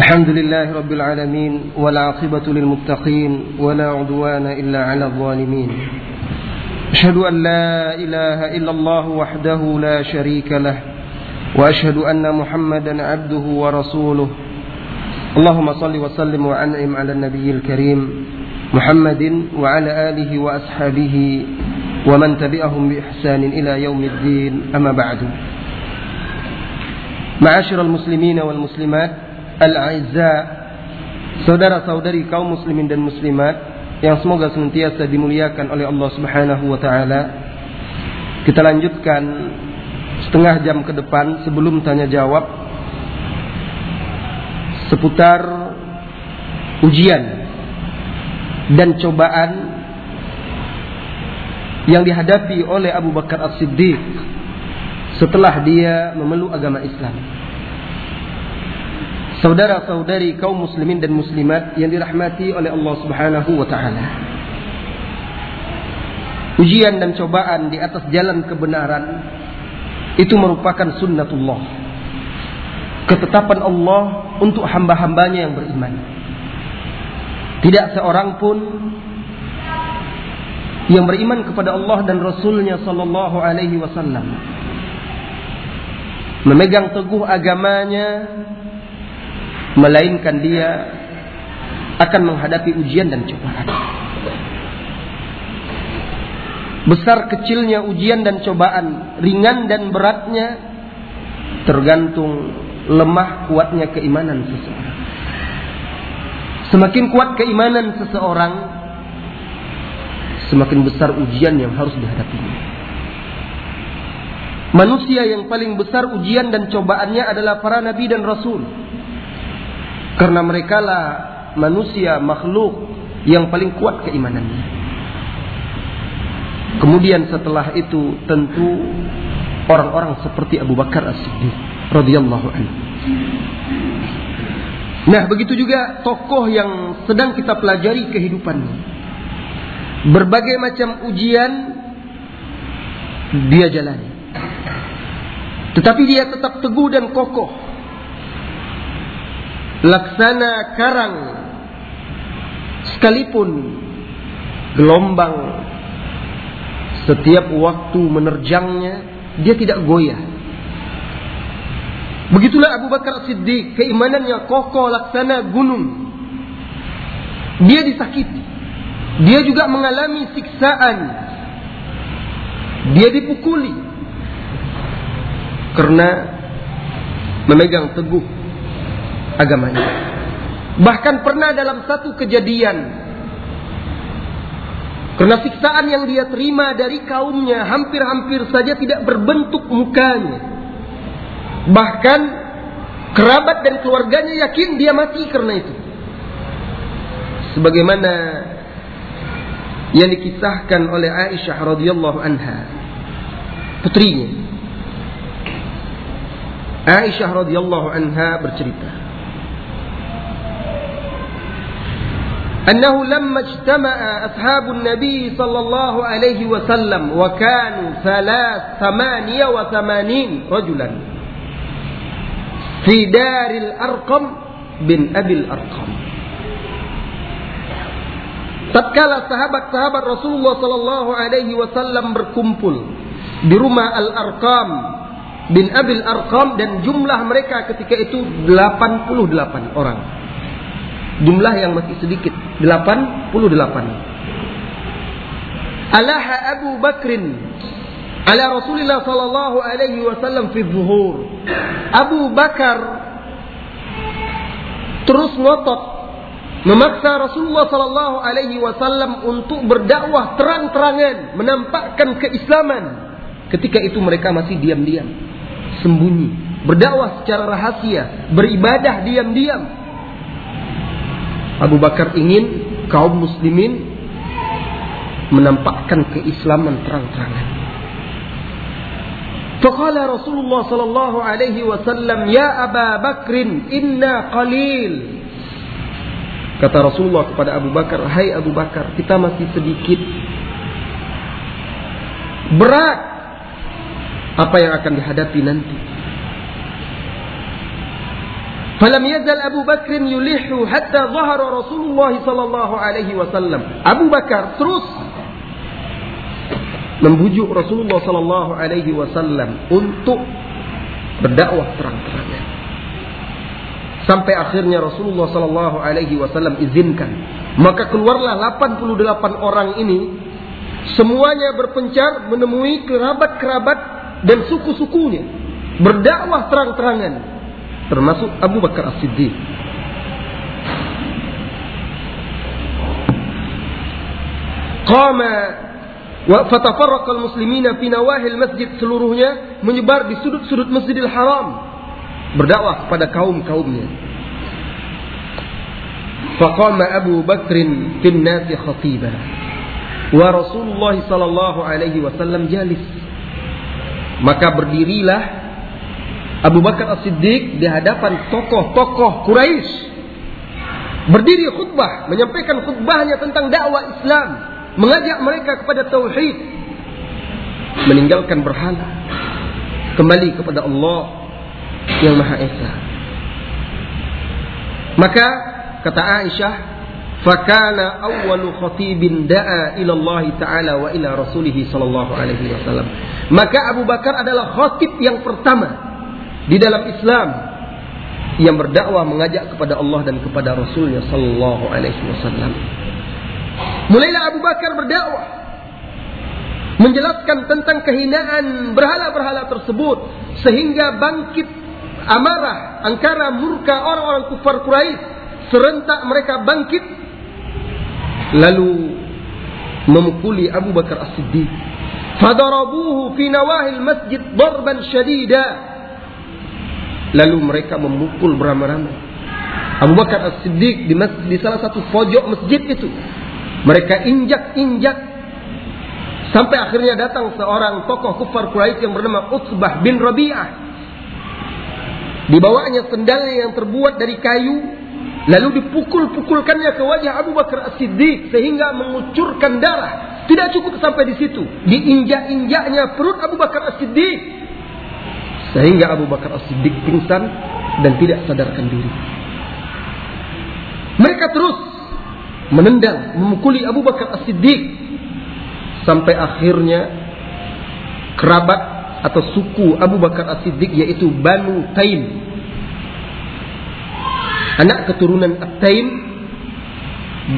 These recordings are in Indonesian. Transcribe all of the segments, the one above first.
الحمد لله رب العالمين والعاقبة للمتقين ولا عدوان إلا على الظالمين. أشهد أن لا إله إلا الله وحده لا شريك له وأشهد أن محمدا عبده ورسوله. اللهم صل وسلم وأنعم على النبي الكريم محمد وعلى آله وأصحابه ومن تبعهم بإحسان إلى يوم الدين. أما بعد معاشر المسلمين والمسلمات al-aizza saudara-saudari kaum muslimin dan muslimat yang semoga senantiasa dimuliakan oleh Allah Subhanahu wa taala. Kita lanjutkan setengah jam ke depan sebelum tanya jawab seputar ujian dan cobaan yang dihadapi oleh Abu Bakar As-Siddiq setelah dia memeluk agama Islam. Saudara-saudari kaum muslimin dan muslimat yang dirahmati oleh Allah Subhanahu wa taala. Ujian dan cobaan di atas jalan kebenaran itu merupakan sunnatullah. Ketetapan Allah untuk hamba-hambanya yang beriman. Tidak seorang pun yang beriman kepada Allah dan Rasulnya Sallallahu Alaihi Wasallam memegang teguh agamanya melainkan dia akan menghadapi ujian dan cobaan. Besar kecilnya ujian dan cobaan, ringan dan beratnya tergantung lemah kuatnya keimanan seseorang. Semakin kuat keimanan seseorang, semakin besar ujian yang harus dihadapinya. Manusia yang paling besar ujian dan cobaannya adalah para nabi dan rasul. Karena mereka lah manusia makhluk yang paling kuat keimanannya. Kemudian setelah itu tentu orang-orang seperti Abu Bakar As-Siddiq radhiyallahu anhu. Nah, begitu juga tokoh yang sedang kita pelajari kehidupannya. Berbagai macam ujian dia jalani. Tetapi dia tetap teguh dan kokoh. Laksana karang sekalipun gelombang setiap waktu menerjangnya dia tidak goyah. Begitulah Abu Bakar Siddiq, keimanannya kokoh laksana gunung. Dia disakiti. Dia juga mengalami siksaan. Dia dipukuli karena memegang teguh agamanya. Bahkan pernah dalam satu kejadian karena siksaan yang dia terima dari kaumnya hampir-hampir saja tidak berbentuk mukanya. Bahkan kerabat dan keluarganya yakin dia mati karena itu. Sebagaimana yang dikisahkan oleh Aisyah radhiyallahu anha putrinya Aisyah radhiyallahu anha bercerita أنه لما اجتمع أصحاب النبي صلى الله عليه وسلم وكانوا ثلاث ثمانية وثمانين رجلا في دار الأرقم بن أبي الأرقم Tatkala sahabat-sahabat Rasulullah Sallallahu Alaihi Wasallam berkumpul di rumah Al Arqam bin Abil Arqam dan jumlah mereka ketika itu 88 orang. Jumlah yang masih sedikit, 88. Alaha Abu Bakrin ala Rasulullah sallallahu alaihi wasallam fi zuhur. Abu Bakar terus ngotot memaksa Rasulullah sallallahu alaihi wasallam untuk berdakwah terang-terangan, menampakkan keislaman. Ketika itu mereka masih diam-diam, sembunyi, berdakwah secara rahasia, beribadah diam-diam. Abu Bakar ingin kaum muslimin menampakkan keislaman terang-terangan. Faqala Rasulullah sallallahu alaihi wasallam, "Ya Aba Bakrin, inna qalil." Kata Rasulullah kepada Abu Bakar, "Hai Abu Bakar, kita masih sedikit. Berat apa yang akan dihadapi nanti." Falam yazal Abu Bakr yulihu hatta zahara Rasulullah sallallahu alaihi wasallam. Abu Bakar terus membujuk Rasulullah sallallahu alaihi wasallam untuk berdakwah terang-terangan. Sampai akhirnya Rasulullah sallallahu alaihi wasallam izinkan. Maka keluarlah 88 orang ini semuanya berpencar menemui kerabat-kerabat dan suku-sukunya berdakwah terang-terangan termasuk Abu Bakar As-Siddiq. Qama wa fatafarraqal muslimina fi nawahil masjid seluruhnya menyebar di sudut-sudut Masjidil Haram berdakwah kepada kaum-kaumnya. Faqama Abu Bakrin fin nasi khatiba wa Rasulullah sallallahu alaihi wasallam jalis. Maka berdirilah Abu Bakar As-Siddiq di hadapan tokoh-tokoh Quraisy. Berdiri khutbah menyampaikan khutbahnya tentang dakwah Islam. Mengajak mereka kepada tauhid. Meninggalkan berhala. Kembali kepada Allah yang Maha Esa. Maka kata Aisyah fakana awwalu khatibin da'a ila Allah taala wa ila rasulih sallallahu alaihi wasallam. Maka Abu Bakar adalah khatib yang pertama di dalam Islam yang berdakwah mengajak kepada Allah dan kepada Rasulnya Sallallahu Alaihi Wasallam. Mulailah Abu Bakar berdakwah menjelaskan tentang kehinaan berhala-berhala tersebut sehingga bangkit amarah angkara murka orang-orang kufar Quraisy serentak mereka bangkit lalu memukuli Abu Bakar As-Siddiq fadarabuhu fi nawahil masjid darban syadida Lalu mereka memukul beramai-ramai. Abu Bakar As-Siddiq di, di salah satu pojok masjid itu. Mereka injak-injak sampai akhirnya datang seorang tokoh kufar Quraisy yang bernama Utsbah bin Rabi'ah. Dibawanya sendalnya yang terbuat dari kayu, lalu dipukul-pukulkannya ke wajah Abu Bakar As-Siddiq sehingga mengucurkan darah. Tidak cukup sampai di situ, diinjak-injaknya perut Abu Bakar As-Siddiq sehingga Abu Bakar As-Siddiq pingsan dan tidak sadarkan diri. Mereka terus menendang, memukuli Abu Bakar As-Siddiq sampai akhirnya kerabat atau suku Abu Bakar As-Siddiq yaitu Banu Taim. Anak keturunan At-Taim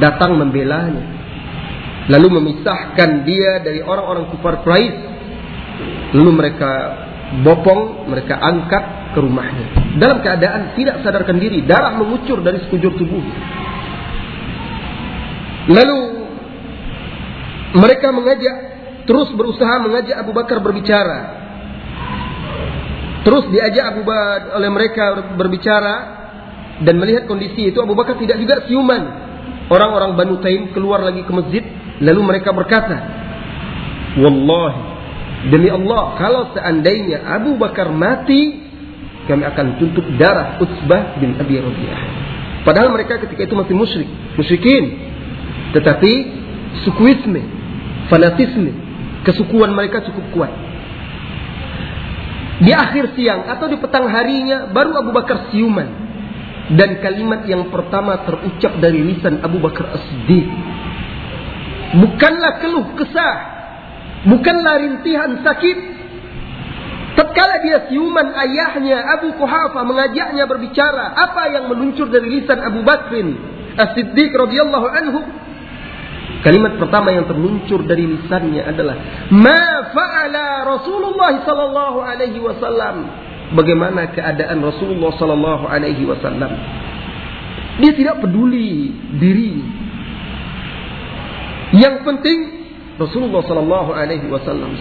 datang membelanya. Lalu memisahkan dia dari orang-orang kufar Quraisy. Lalu mereka bopong mereka angkat ke rumahnya. Dalam keadaan tidak sadarkan diri darah mengucur dari sekujur tubuh lalu mereka mengajak terus berusaha mengajak Abu Bakar berbicara. Terus diajak Abu Bakar oleh mereka berbicara dan melihat kondisi itu Abu Bakar tidak juga siuman. Orang-orang Banu Taim keluar lagi ke masjid lalu mereka berkata wallahi Demi Allah, kalau seandainya Abu Bakar mati, kami akan tutup darah Utsbah bin Abi Rabi'ah. Padahal mereka ketika itu masih musyrik, musyrikin. Tetapi sukuisme, fanatisme, kesukuan mereka cukup kuat. Di akhir siang atau di petang harinya baru Abu Bakar siuman dan kalimat yang pertama terucap dari lisan Abu Bakar As-Siddiq bukanlah keluh kesah Bukanlah rintihan sakit. Tatkala dia siuman ayahnya Abu Kuhafa mengajaknya berbicara, apa yang meluncur dari lisan Abu Bakrin As-Siddiq radhiyallahu anhu? Kalimat pertama yang terluncur dari lisannya adalah Ma fa'ala Rasulullah sallallahu alaihi wasallam. Bagaimana keadaan Rasulullah sallallahu alaihi wasallam? Dia tidak peduli diri. Yang penting Rasulullah Sallallahu Alaihi Wasallam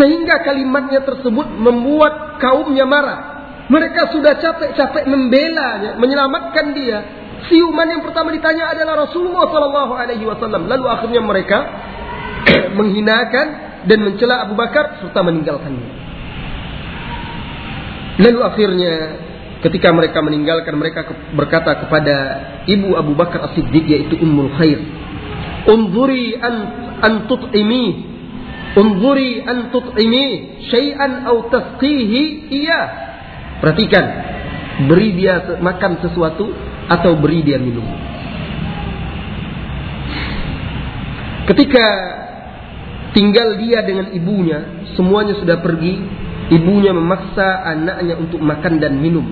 Sehingga kalimatnya tersebut membuat kaumnya marah. Mereka sudah capek-capek membelanya, menyelamatkan dia. Siuman yang pertama ditanya adalah Rasulullah Sallallahu Alaihi Wasallam. Lalu akhirnya mereka menghinakan dan mencela Abu Bakar serta meninggalkannya. Lalu akhirnya ketika mereka meninggalkan mereka berkata kepada ibu Abu Bakar As-Siddiq yaitu Ummul Khair انظري أن أن تطعميه انظري أن تطعميه شيئا أو تسقيه إياه perhatikan Beri dia makan sesuatu atau beri dia minum. Ketika tinggal dia dengan ibunya, semuanya sudah pergi, ibunya memaksa anaknya untuk makan dan minum.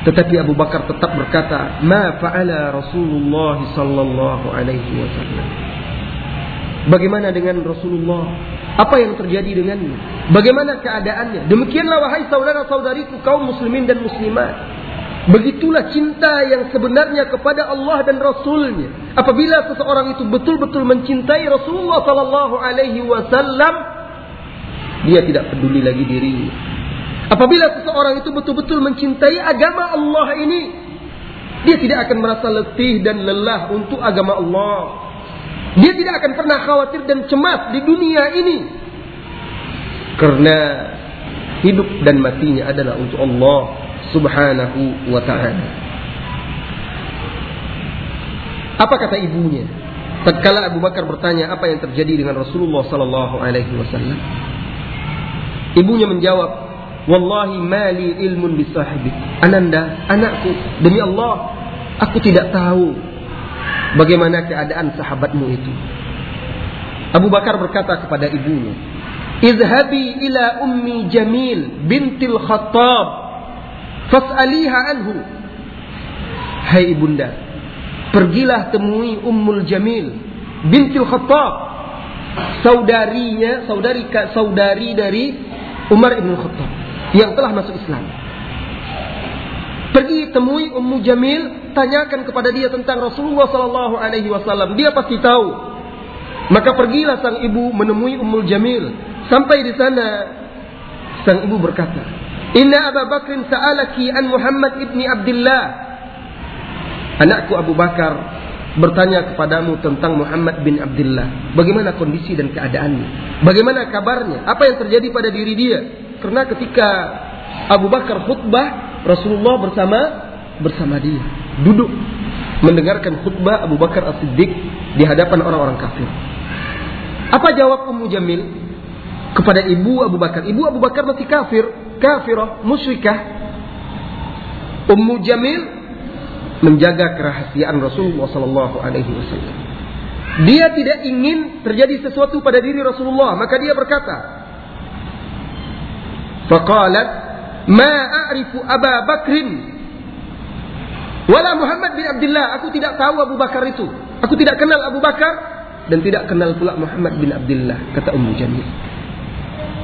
Tetapi Abu Bakar tetap berkata, "Ma fa'ala Rasulullah sallallahu alaihi wasallam." Bagaimana dengan Rasulullah? Apa yang terjadi dengannya? Bagaimana keadaannya? Demikianlah wahai saudara-saudariku kaum muslimin dan muslimat. Begitulah cinta yang sebenarnya kepada Allah dan Rasulnya. Apabila seseorang itu betul-betul mencintai Rasulullah Sallallahu Alaihi Wasallam, dia tidak peduli lagi dirinya. Apabila seseorang itu betul-betul mencintai agama Allah ini, dia tidak akan merasa letih dan lelah untuk agama Allah. Dia tidak akan pernah khawatir dan cemas di dunia ini. Karena hidup dan matinya adalah untuk Allah subhanahu wa ta'ala. Apa kata ibunya? Tatkala Abu Bakar bertanya apa yang terjadi dengan Rasulullah sallallahu alaihi wasallam. Ibunya menjawab, "Wallahi mali ilmun bisahibik." Ananda, anakku, demi Allah, aku tidak tahu Bagaimana keadaan sahabatmu itu? Abu Bakar berkata kepada ibunya, "Izhabi ila ummi Jamil bintil Khattab, fas'aliha anhu." Hai ibunda, pergilah temui Ummul Jamil bintil Khattab, saudarinya, saudari saudari dari Umar ibn Khattab yang telah masuk Islam. Pergi temui Ummu Jamil, tanyakan kepada dia tentang Rasulullah Sallallahu Alaihi Wasallam. Dia pasti tahu. Maka pergilah sang ibu menemui Ummu Jamil. Sampai di sana, sang ibu berkata, Inna Abu Bakr sa'alaki an Muhammad ibni Abdullah. Anakku Abu Bakar bertanya kepadamu tentang Muhammad bin Abdullah. Bagaimana kondisi dan keadaannya? Bagaimana kabarnya? Apa yang terjadi pada diri dia? Karena ketika Abu Bakar khutbah, Rasulullah bersama bersama dia duduk mendengarkan khutbah Abu Bakar As-Siddiq di hadapan orang-orang kafir. Apa jawab Ummu Jamil kepada ibu Abu Bakar? Ibu Abu Bakar masih kafir, kafirah, musyrikah. Ummu Jamil menjaga kerahasiaan Rasulullah sallallahu alaihi wasallam. Dia tidak ingin terjadi sesuatu pada diri Rasulullah, maka dia berkata, Faqalat Ma a'rifu Aba Bakrin wala Muhammad bin Abdullah. Aku tidak tahu Abu Bakar itu. Aku tidak kenal Abu Bakar dan tidak kenal pula Muhammad bin Abdullah, kata Ummu Jamil.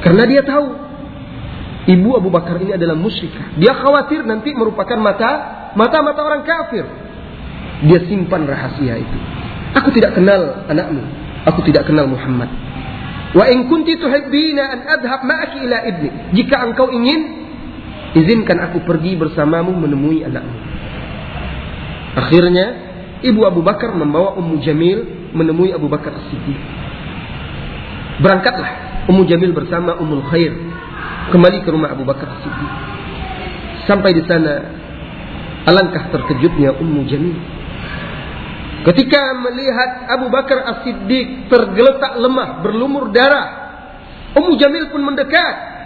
Karena dia tahu ibu Abu Bakar ini adalah musyrikah. Dia khawatir nanti merupakan mata mata-mata orang kafir. Dia simpan rahasia itu. Aku tidak kenal anakmu. Aku tidak kenal Muhammad. Wa in kunti tuhibbina an adhab ma'aki ila ibni. Jika engkau ingin Izinkan aku pergi bersamamu menemui anakmu. Akhirnya, ibu Abu Bakar membawa Ummu Jamil menemui Abu Bakar As-Siddiq. Berangkatlah Ummu Jamil bersama Ummul Khair kembali ke rumah Abu Bakar As-Siddiq. Sampai di sana, alangkah terkejutnya Ummu Jamil. Ketika melihat Abu Bakar As-Siddiq tergeletak lemah, berlumur darah, Ummu Jamil pun mendekat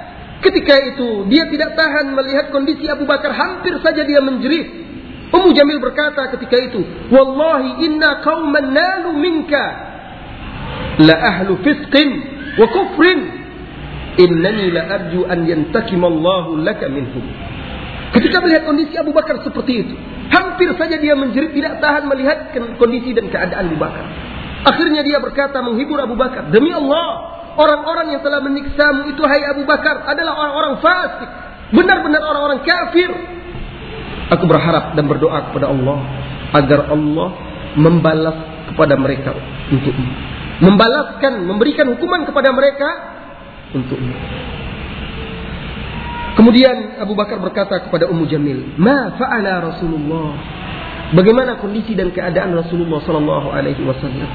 Ketika itu dia tidak tahan melihat kondisi Abu Bakar hampir saja dia menjerit. Ummu Jamil berkata ketika itu, "Wallahi inna qauman nalu minka la ahlu fisqin wa kufrin. Innani la arju an yantakim Allah laka minhum." Ketika melihat kondisi Abu Bakar seperti itu, hampir saja dia menjerit tidak tahan melihat kondisi dan keadaan Abu Bakar. Akhirnya dia berkata menghibur Abu Bakar, "Demi Allah, Orang-orang yang telah menyiksamu itu hai Abu Bakar adalah orang-orang fasik. Benar-benar orang-orang kafir. Aku berharap dan berdoa kepada Allah agar Allah membalas kepada mereka untukmu. Membalaskan, memberikan hukuman kepada mereka untukmu. Kemudian Abu Bakar berkata kepada Ummu Jamil, "Ma fa'ala Rasulullah?" Bagaimana kondisi dan keadaan Rasulullah sallallahu alaihi wasallam?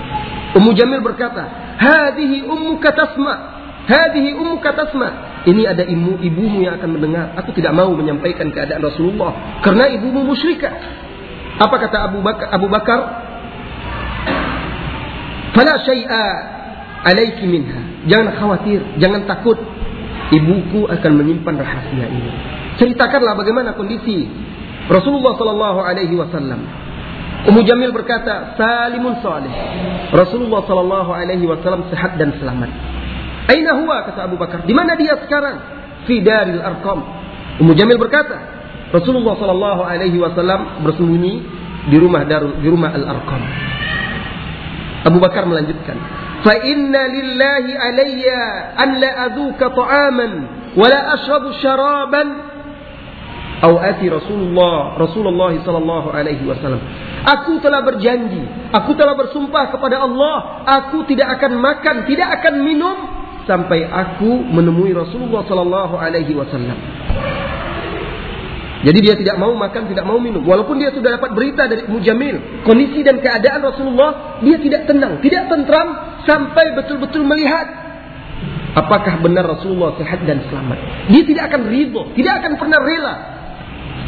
Ummu Jamil berkata, "Hadhihi ummuka tasma." Hadhihi ummuka tasma. Ini ada ibu ibumu yang akan mendengar. Aku tidak mau menyampaikan keadaan Rasulullah karena ibumu musyrikah. Apa kata Abu Bakar? Abu Bakar, "Fala syai'a alaiki minha." Jangan khawatir, jangan takut. Ibuku akan menyimpan rahasia ini. ceritakanlah bagaimana kondisi Rasulullah sallallahu alaihi wasallam. Ummu Jamil berkata, "Salimun salih." Rasulullah sallallahu alaihi wasallam sehat dan selamat. Aina huwa kata Abu Bakar? Di mana dia sekarang? Fi daril Arqam. Ummu Jamil berkata, Rasulullah sallallahu alaihi wasallam bersembunyi di rumah Darul di rumah Al-Arqam. Abu Bakar melanjutkan, "Fa inna lillahi alayya an la adhuka ta'aman wa la ashrabu syaraban Au ati Rasulullah Rasulullah sallallahu alaihi wasallam. Aku telah berjanji, aku telah bersumpah kepada Allah, aku tidak akan makan, tidak akan minum sampai aku menemui Rasulullah sallallahu alaihi wasallam. Jadi dia tidak mau makan, tidak mau minum. Walaupun dia sudah dapat berita dari Mujamil, kondisi dan keadaan Rasulullah, dia tidak tenang, tidak tentram sampai betul-betul melihat apakah benar Rasulullah sehat dan selamat. Dia tidak akan ridho, tidak akan pernah rela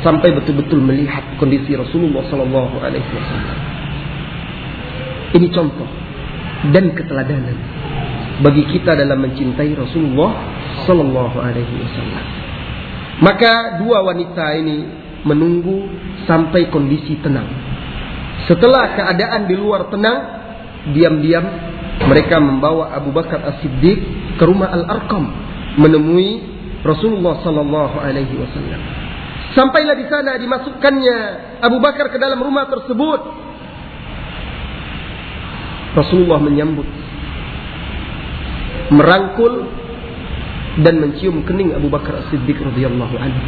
sampai betul-betul melihat kondisi Rasulullah Sallallahu Alaihi Wasallam. Ini contoh dan keteladanan bagi kita dalam mencintai Rasulullah Sallallahu Alaihi Wasallam. Maka dua wanita ini menunggu sampai kondisi tenang. Setelah keadaan di luar tenang, diam-diam mereka membawa Abu Bakar As-Siddiq ke rumah Al-Arqam menemui Rasulullah sallallahu alaihi wasallam. Sampailah di sana dimasukkannya Abu Bakar ke dalam rumah tersebut. Rasulullah menyambut merangkul dan mencium kening Abu Bakar As-Siddiq radhiyallahu anhu.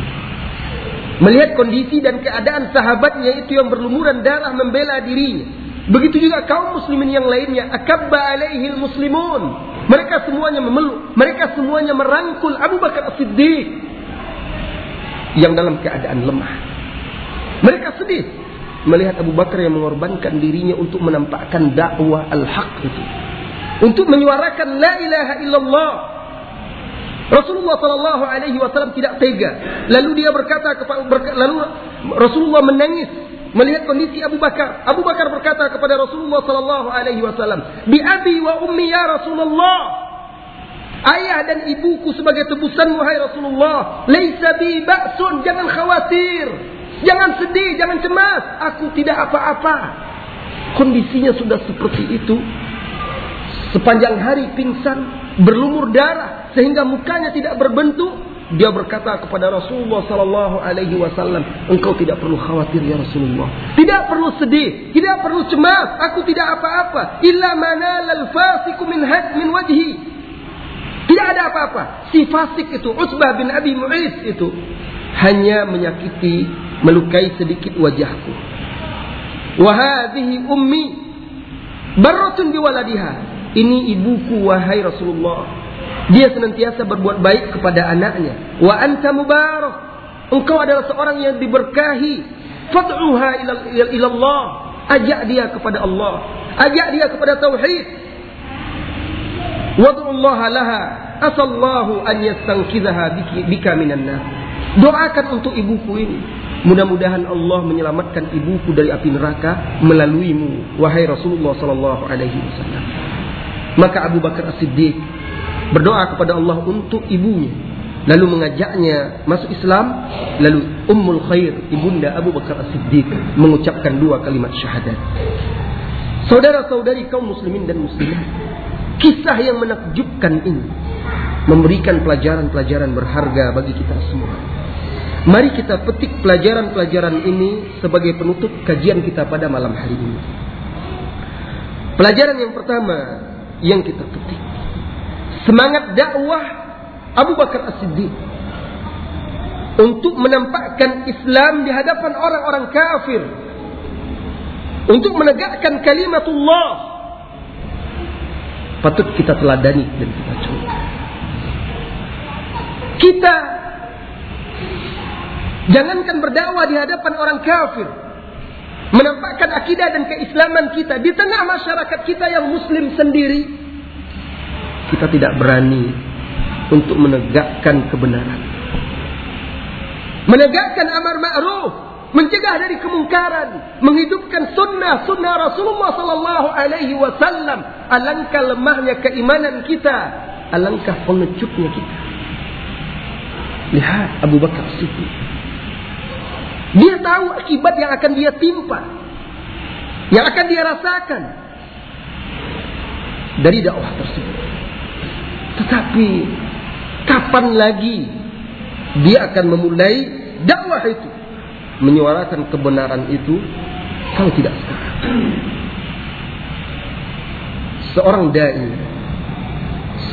Melihat kondisi dan keadaan sahabatnya itu yang berlumuran darah membela dirinya. Begitu juga kaum muslimin yang lainnya. Akabba alaihil muslimun. Mereka semuanya memeluk. Mereka semuanya merangkul Abu Bakar As-Siddiq. Yang dalam keadaan lemah. Mereka sedih. Melihat Abu Bakar yang mengorbankan dirinya untuk menampakkan dakwah al-haq itu. Untuk menyuarakan la ilaha illallah Rasulullah Shallallahu Alaihi Wasallam tidak tega. Lalu dia berkata kepada lalu Rasulullah menangis melihat kondisi Abu Bakar. Abu Bakar berkata kepada Rasulullah Shallallahu Alaihi Wasallam, Bi abi wa ummi ya Rasulullah. Ayah dan ibuku sebagai tebusan wahai Rasulullah. Laisa bi ba'sun, jangan khawatir. Jangan sedih, jangan cemas. Aku tidak apa-apa. Kondisinya sudah seperti itu. Sepanjang hari pingsan, berlumur darah, sehingga mukanya tidak berbentuk, dia berkata kepada Rasulullah sallallahu alaihi wasallam, "Engkau tidak perlu khawatir ya Rasulullah. Tidak perlu sedih, tidak perlu cemas. Aku tidak apa-apa. Illa manalal fasiku min had min wajhi." Tidak ada apa-apa. Si fasik itu Utsbah bin Abi Mu'is itu hanya menyakiti, melukai sedikit wajahku. Wa hadhihi ummi barratun biwaladiha. Ini ibuku wahai Rasulullah. Dia senantiasa berbuat baik kepada anaknya. Wa anta mubarak. Engkau adalah seorang yang diberkahi. Fad'uha ila Allah. Ajak dia kepada Allah. Ajak dia kepada tauhid. Wad'ullaha laha. Asallahu an yastankizaha bika minan. Doakan untuk ibuku ini. Mudah-mudahan Allah menyelamatkan ibuku dari api neraka melaluimu wahai Rasulullah sallallahu alaihi wasallam. Maka Abu Bakar As-Siddiq berdoa kepada Allah untuk ibunya. Lalu mengajaknya masuk Islam. Lalu Ummul Khair ibunda Abu Bakar As-Siddiq mengucapkan dua kalimat syahadat. Saudara-saudari kaum muslimin dan muslimat kisah yang menakjubkan ini memberikan pelajaran-pelajaran berharga bagi kita semua. Mari kita petik pelajaran-pelajaran ini sebagai penutup kajian kita pada malam hari ini. Pelajaran yang pertama yang kita petik semangat dakwah Abu Bakar As-Siddiq untuk menampakkan Islam di hadapan orang-orang kafir untuk menegakkan kalimatullah patut kita teladani dan kita contoh kita jangankan berdakwah di hadapan orang kafir menampakkan akidah dan keislaman kita di tengah masyarakat kita yang muslim sendiri kita tidak berani untuk menegakkan kebenaran. Menegakkan amar ma'ruf, mencegah dari kemungkaran, menghidupkan sunnah sunnah Rasulullah sallallahu alaihi wasallam. Alangkah lemahnya keimanan kita, alangkah pengecutnya kita. Lihat Abu Bakar Siddiq. Dia tahu akibat yang akan dia timpa. Yang akan dia rasakan. Dari dakwah tersebut. Tetapi kapan lagi dia akan memulai dakwah itu. Menyuarakan kebenaran itu. Kalau tidak sekarang. Seorang da'i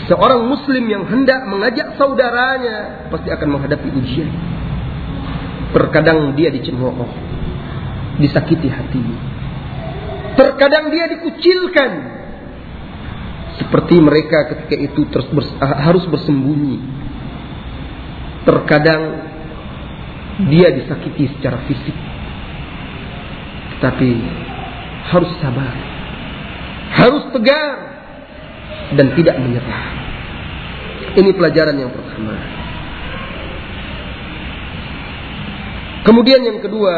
Seorang muslim yang hendak mengajak saudaranya pasti akan menghadapi ujian. Terkadang dia dicemooh, disakiti hati. Terkadang dia dikucilkan. Seperti mereka ketika itu terus bers harus bersembunyi. Terkadang dia disakiti secara fisik. Tetapi harus sabar. Harus tegar dan tidak menyerah. Ini pelajaran yang pertama. Kemudian yang kedua,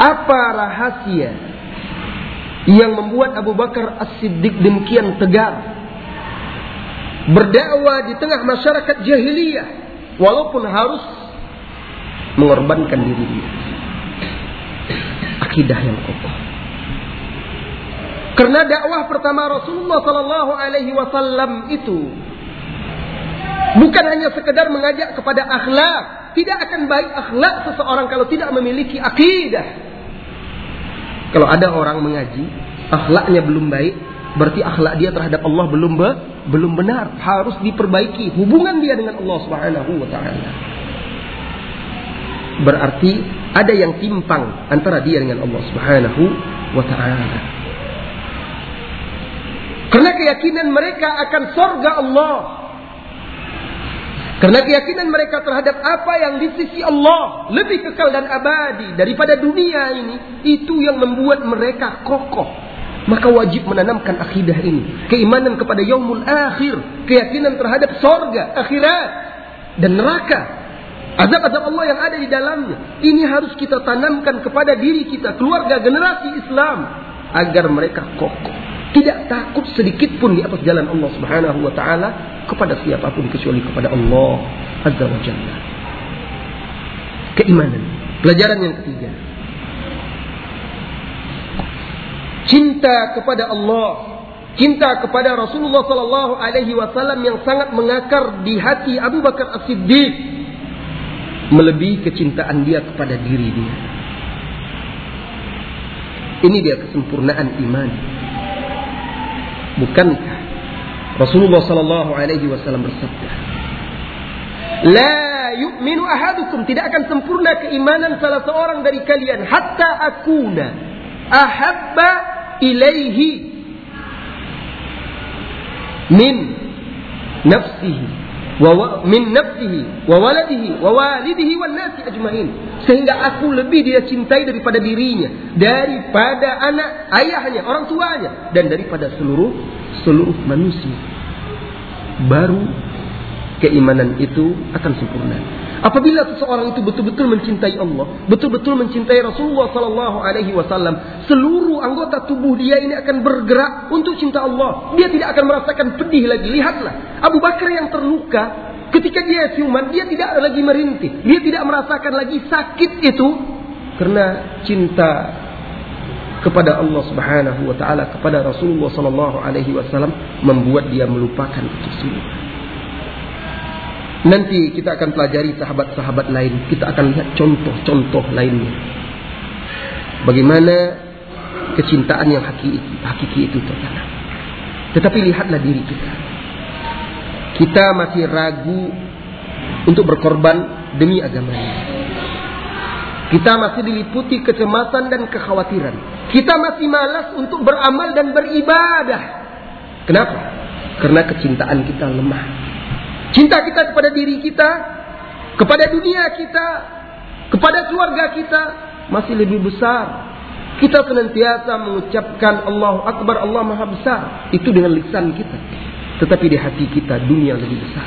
apa rahasia yang membuat Abu Bakar As-Siddiq demikian tegar berdakwah di tengah masyarakat jahiliyah walaupun harus mengorbankan dirinya. Akidah yang kokoh. Karena dakwah pertama Rasulullah Sallallahu Alaihi Wasallam itu bukan hanya sekedar mengajak kepada akhlak, tidak akan baik akhlak seseorang kalau tidak memiliki akidah. Kalau ada orang mengaji, akhlaknya belum baik, berarti akhlak dia terhadap Allah belum be, belum benar, harus diperbaiki hubungan dia dengan Allah Subhanahu wa taala. Berarti ada yang timpang antara dia dengan Allah Subhanahu wa taala. Karena keyakinan mereka akan sorga Allah. Karena keyakinan mereka terhadap apa yang di sisi Allah lebih kekal dan abadi daripada dunia ini, itu yang membuat mereka kokoh. Maka wajib menanamkan akidah ini. Keimanan kepada yaumul akhir. Keyakinan terhadap sorga, akhirat, dan neraka. Azab-azab Allah yang ada di dalamnya. Ini harus kita tanamkan kepada diri kita, keluarga, generasi Islam. Agar mereka kokoh tidak takut sedikit pun di atas jalan Allah Subhanahu wa taala kepada siapa pun kecuali kepada Allah Azza wa Jalla. Keimanan. Pelajaran yang ketiga. Cinta kepada Allah, cinta kepada Rasulullah sallallahu alaihi wasallam yang sangat mengakar di hati Abu Bakar As-Siddiq melebihi kecintaan dia kepada diri dia. Ini dia kesempurnaan iman. Bukankah Rasulullah sallallahu alaihi wasallam bersabda, "La yu'minu ahadukum. Tidak akan sempurna keimanan salah seorang dari kalian hatta akuna ahabba ilaihi min nafsihi min nafsihi wa waladihi wa walidihi wan nasi ajmain. Sehingga aku lebih dia cintai daripada dirinya daripada anak ayahnya orang tuanya dan daripada seluruh seluruh manusia. Baru keimanan itu akan sempurna Apabila seseorang itu betul-betul mencintai Allah, betul-betul mencintai Rasulullah sallallahu alaihi wasallam, seluruh anggota tubuh dia ini akan bergerak untuk cinta Allah. Dia tidak akan merasakan pedih lagi. Lihatlah, Abu Bakar yang terluka ketika dia siuman, dia tidak lagi merintih. Dia tidak merasakan lagi sakit itu karena cinta kepada Allah Subhanahu wa taala kepada Rasulullah sallallahu alaihi wasallam membuat dia melupakan itu semua. Nanti kita akan pelajari sahabat-sahabat lain. Kita akan lihat contoh-contoh lainnya. Bagaimana kecintaan yang hakiki, hakiki itu tertanam. Tetapi lihatlah diri kita. Kita masih ragu untuk berkorban demi agama ini. Kita masih diliputi kecemasan dan kekhawatiran. Kita masih malas untuk beramal dan beribadah. Kenapa? Karena kecintaan kita lemah. Cinta kita kepada diri kita, kepada dunia kita, kepada keluarga kita masih lebih besar. Kita senantiasa mengucapkan Allah Akbar, Allah Maha Besar. Itu dengan lisan kita. Tetapi di hati kita dunia lebih besar.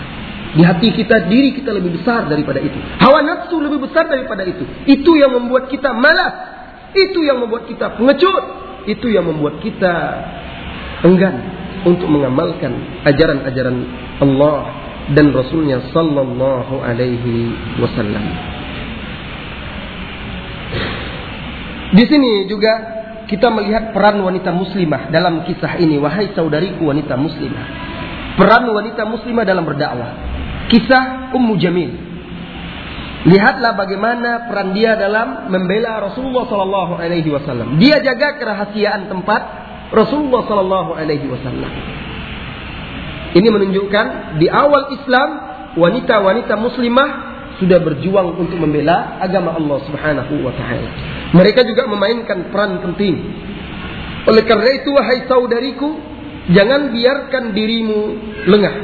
Di hati kita diri kita lebih besar daripada itu. Hawa nafsu lebih besar daripada itu. Itu yang membuat kita malas. Itu yang membuat kita pengecut. Itu yang membuat kita enggan untuk mengamalkan ajaran-ajaran Allah dan Rasulnya Sallallahu Alaihi Wasallam. Di sini juga kita melihat peran wanita muslimah dalam kisah ini. Wahai saudariku wanita muslimah. Peran wanita muslimah dalam berdakwah. Kisah Ummu Jamil. Lihatlah bagaimana peran dia dalam membela Rasulullah Sallallahu Alaihi Wasallam. Dia jaga kerahasiaan tempat Rasulullah Sallallahu Alaihi Wasallam. Ini menunjukkan di awal Islam wanita-wanita muslimah sudah berjuang untuk membela agama Allah Subhanahu wa taala. Mereka juga memainkan peran penting. Oleh karena itu wahai saudariku, jangan biarkan dirimu lengah,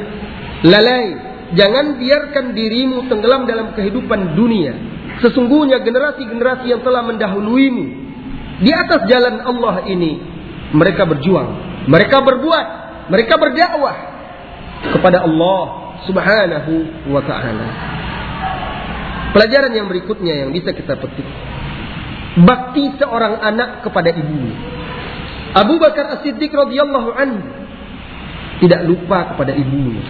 lalai, jangan biarkan dirimu tenggelam dalam kehidupan dunia. Sesungguhnya generasi-generasi yang telah mendahuluimu di atas jalan Allah ini mereka berjuang, mereka berbuat, mereka berdakwah kepada Allah Subhanahu wa taala. Pelajaran yang berikutnya yang bisa kita petik. Bakti seorang anak kepada ibunya. Abu Bakar As-Siddiq radhiyallahu anhu tidak lupa kepada ibunya.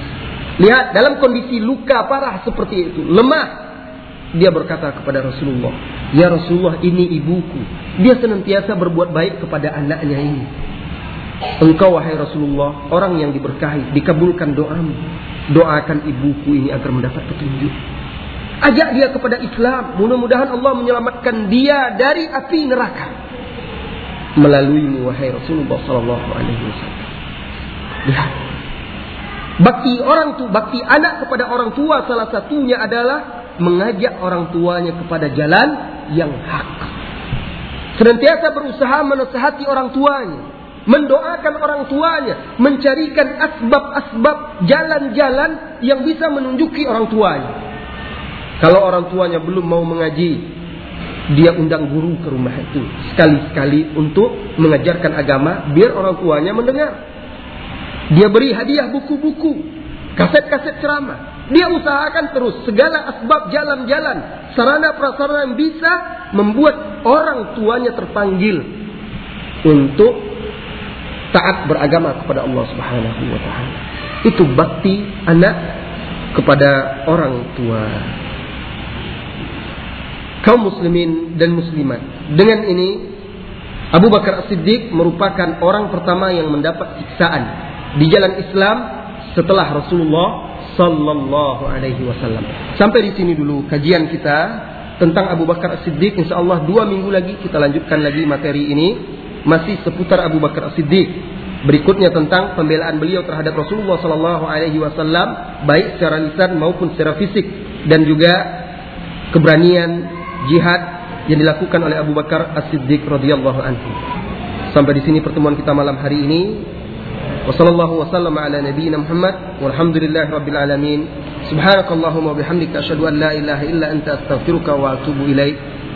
Lihat dalam kondisi luka parah seperti itu, lemah. Dia berkata kepada Rasulullah, "Ya Rasulullah, ini ibuku. Dia senantiasa berbuat baik kepada anaknya ini." Engkau wahai Rasulullah, orang yang diberkahi, dikabulkan doamu. Doakan ibuku ini agar mendapat petunjuk. Ajak dia kepada Islam. Mudah-mudahan Allah menyelamatkan dia dari api neraka. Melalui wahai Rasulullah Sallallahu Alaihi Wasallam. Lihat. Bakti orang tua, bakti anak kepada orang tua salah satunya adalah mengajak orang tuanya kepada jalan yang hak. Senantiasa berusaha menasehati orang tuanya, mendoakan orang tuanya, mencarikan asbab-asbab jalan-jalan yang bisa menunjuki orang tuanya. Kalau orang tuanya belum mau mengaji, dia undang guru ke rumah itu sekali-sekali untuk mengajarkan agama biar orang tuanya mendengar. Dia beri hadiah buku-buku, kaset-kaset ceramah. Dia usahakan terus segala asbab jalan-jalan, sarana prasarana yang bisa membuat orang tuanya terpanggil untuk taat beragama kepada Allah Subhanahu wa taala. Itu bakti anak kepada orang tua. Kaum muslimin dan muslimat. Dengan ini Abu Bakar As-Siddiq merupakan orang pertama yang mendapat siksaan di jalan Islam setelah Rasulullah sallallahu alaihi wasallam. Sampai di sini dulu kajian kita tentang Abu Bakar As-Siddiq. Insyaallah dua minggu lagi kita lanjutkan lagi materi ini masih seputar Abu Bakar As-Siddiq. Berikutnya tentang pembelaan beliau terhadap Rasulullah sallallahu alaihi wasallam baik secara lisan maupun secara fisik dan juga keberanian jihad yang dilakukan oleh Abu Bakar As-Siddiq radhiyallahu anhu. Sampai di sini pertemuan kita malam hari ini. Wassallallahu wasallam ala nabiyyina Muhammad alamin. Subhanakallahumma bihamdika asyhadu an la ilaha illa anta astaghfiruka wa atubu ilaik.